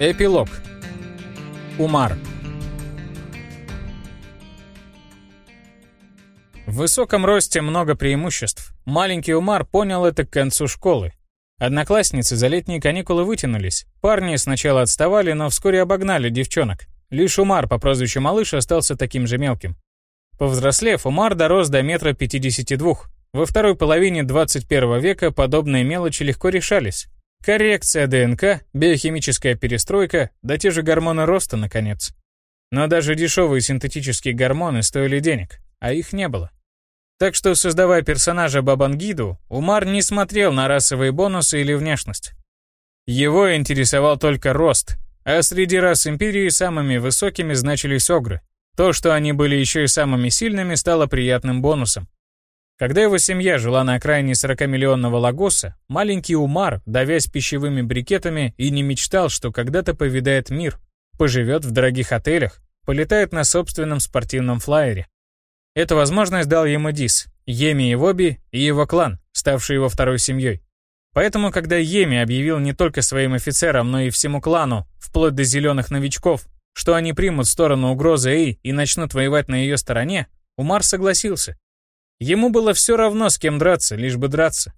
Эпилог. Умар. В высоком росте много преимуществ. Маленький Умар понял это к концу школы. Одноклассницы за летние каникулы вытянулись. Парни сначала отставали, но вскоре обогнали девчонок. Лишь Умар по прозвищу Малыш остался таким же мелким. Повзрослев, Умар дорос до метра 52. Во второй половине 21 века подобные мелочи легко решались. Коррекция ДНК, биохимическая перестройка, да те же гормоны роста, наконец. Но даже дешевые синтетические гормоны стоили денег, а их не было. Так что, создавая персонажа Бабангиду, Умар не смотрел на расовые бонусы или внешность. Его интересовал только рост, а среди рас Империи самыми высокими значились огры. То, что они были еще и самыми сильными, стало приятным бонусом. Когда его семья жила на окраине 40-миллионного Лагоса, маленький Умар, давясь пищевыми брикетами, и не мечтал, что когда-то повидает мир, поживет в дорогих отелях, полетает на собственном спортивном флайере. Эту возможность дал ему Дис, Еми и Воби и его клан, ставший его второй семьей. Поэтому, когда Еми объявил не только своим офицерам, но и всему клану, вплоть до зеленых новичков, что они примут сторону угрозы Эй и начнут воевать на ее стороне, Умар согласился. Ему было все равно, с кем драться, лишь бы драться.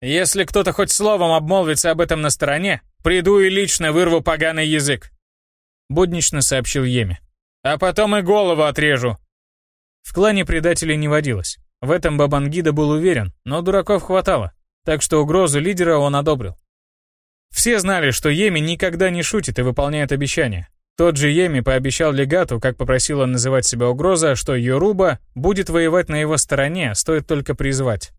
«Если кто-то хоть словом обмолвится об этом на стороне, приду и лично вырву поганый язык», — буднично сообщил Еми. «А потом и голову отрежу». В клане предателей не водилось. В этом Бабангида был уверен, но дураков хватало, так что угрозу лидера он одобрил. Все знали, что Еми никогда не шутит и выполняет обещания. Тот же Еми пообещал легату, как попросила называть себя угроза, что Йоруба будет воевать на его стороне, стоит только призвать.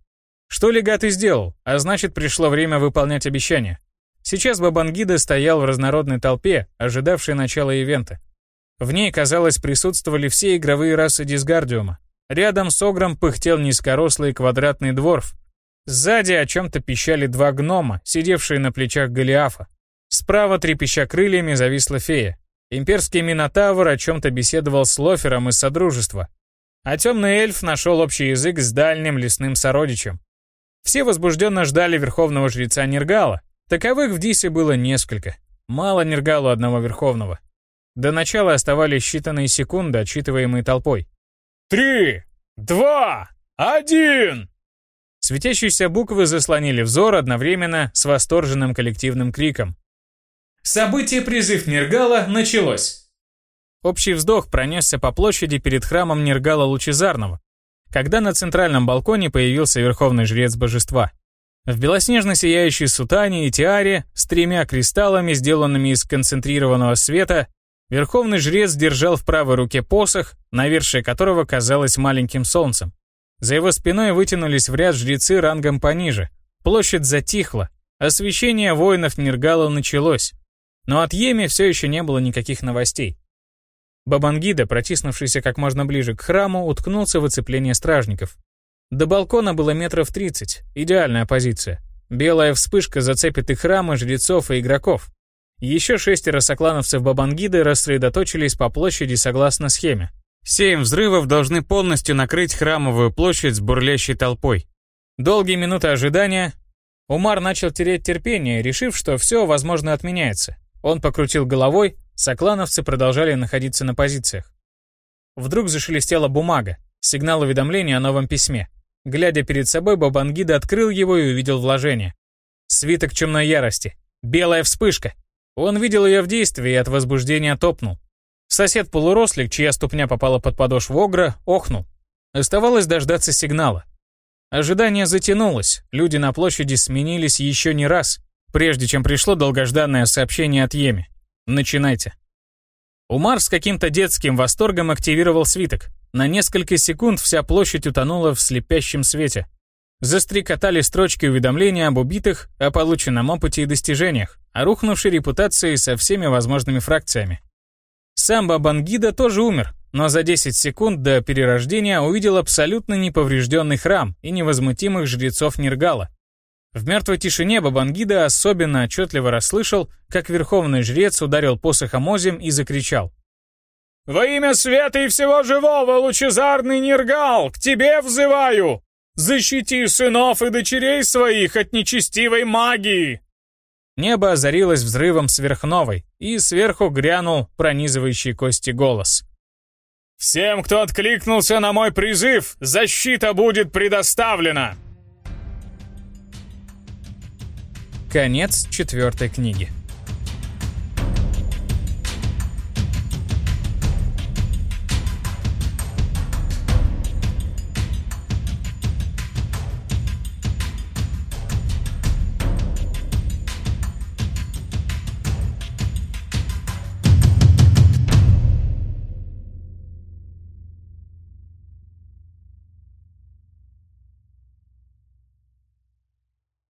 Что легат и сделал, а значит пришло время выполнять обещание. Сейчас Бабангида стоял в разнородной толпе, ожидавшей начала ивента. В ней, казалось, присутствовали все игровые расы Дисгардиума. Рядом с Огром пыхтел низкорослый квадратный дворф. Сзади о чем-то пищали два гнома, сидевшие на плечах Голиафа. Справа, трепеща крыльями, зависла фея. Имперский Минотавр о чем-то беседовал с Лофером из Содружества, а темный эльф нашел общий язык с дальним лесным сородичем. Все возбужденно ждали верховного жреца Нергала. Таковых в Дисе было несколько. Мало Нергалу одного верховного. До начала оставались считанные секунды, отчитываемые толпой. «Три! Два! Один!» Светящиеся буквы заслонили взор одновременно с восторженным коллективным криком. Событие «Призыв Нергала» началось. Общий вздох пронесся по площади перед храмом Нергала Лучезарного, когда на центральном балконе появился верховный жрец божества. В белоснежно сияющей сутане и тиаре с тремя кристаллами, сделанными из концентрированного света, верховный жрец держал в правой руке посох, навершие которого казалось маленьким солнцем. За его спиной вытянулись в ряд жрецы рангом пониже. Площадь затихла. Освещение воинов Нергала началось. Но от Еми все еще не было никаких новостей. Бабангида, протиснувшийся как можно ближе к храму, уткнулся в оцепление стражников. До балкона было метров 30, идеальная позиция. Белая вспышка зацепит и храмы, жрецов и игроков. Еще шестеро соклановцев Бабангиды рассредоточились по площади согласно схеме. Семь взрывов должны полностью накрыть храмовую площадь с бурлящей толпой. Долгие минуты ожидания. Умар начал терять терпение, решив, что все, возможно, отменяется. Он покрутил головой, соклановцы продолжали находиться на позициях. Вдруг зашелестела бумага, сигнал уведомления о новом письме. Глядя перед собой, Бабангида открыл его и увидел вложение. Свиток чумной ярости. Белая вспышка. Он видел ее в действии и от возбуждения топнул. Сосед-полурослик, чья ступня попала под подошву Огра, охнул. Оставалось дождаться сигнала. Ожидание затянулось, люди на площади сменились еще не раз, прежде чем пришло долгожданное сообщение от Еми. Начинайте. Умар с каким-то детским восторгом активировал свиток. На несколько секунд вся площадь утонула в слепящем свете. Застрекотали строчки уведомления об убитых, о полученном опыте и достижениях, о рухнувшей репутации со всеми возможными фракциями. Сам Бабангида тоже умер, но за 10 секунд до перерождения увидел абсолютно неповрежденный храм и невозмутимых жрецов Нергала, в мертвой тишине Бабангида особенно отчетливо расслышал, как верховный жрец ударил посохом озим и закричал. «Во имя света и всего живого, лучезарный Нергал, к тебе взываю! Защити сынов и дочерей своих от нечестивой магии!» Небо озарилось взрывом сверхновой, и сверху грянул пронизывающий кости голос. «Всем, кто откликнулся на мой призыв, защита будет предоставлена!» Конец четвертой книги.